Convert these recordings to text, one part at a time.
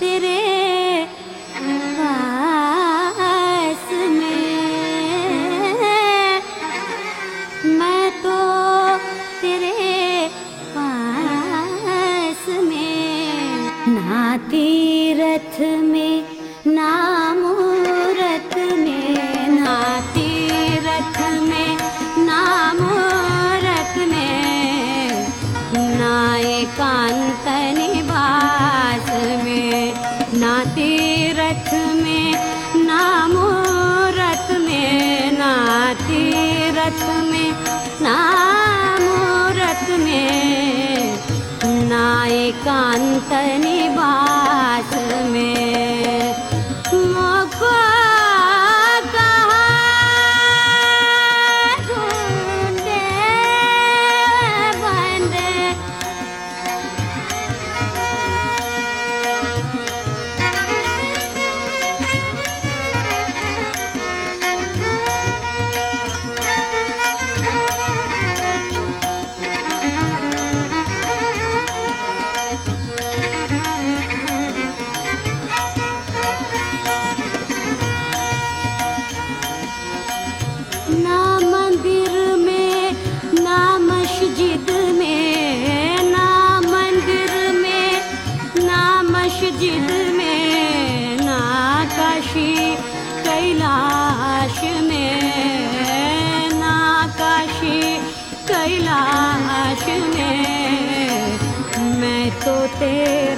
तेरे पास में। मैं तो तेरे पास में ना तीरथ में ना ना तीरथ में ना मूरत में ना तीरथ में ना मूरत में ना मस्जिद में ना काशी कैलाश में ना काशी कैलाश में। मैं तो तेरे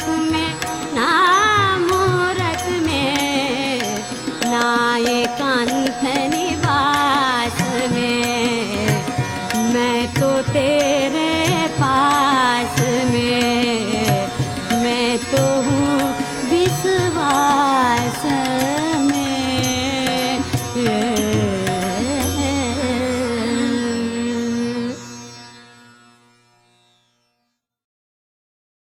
me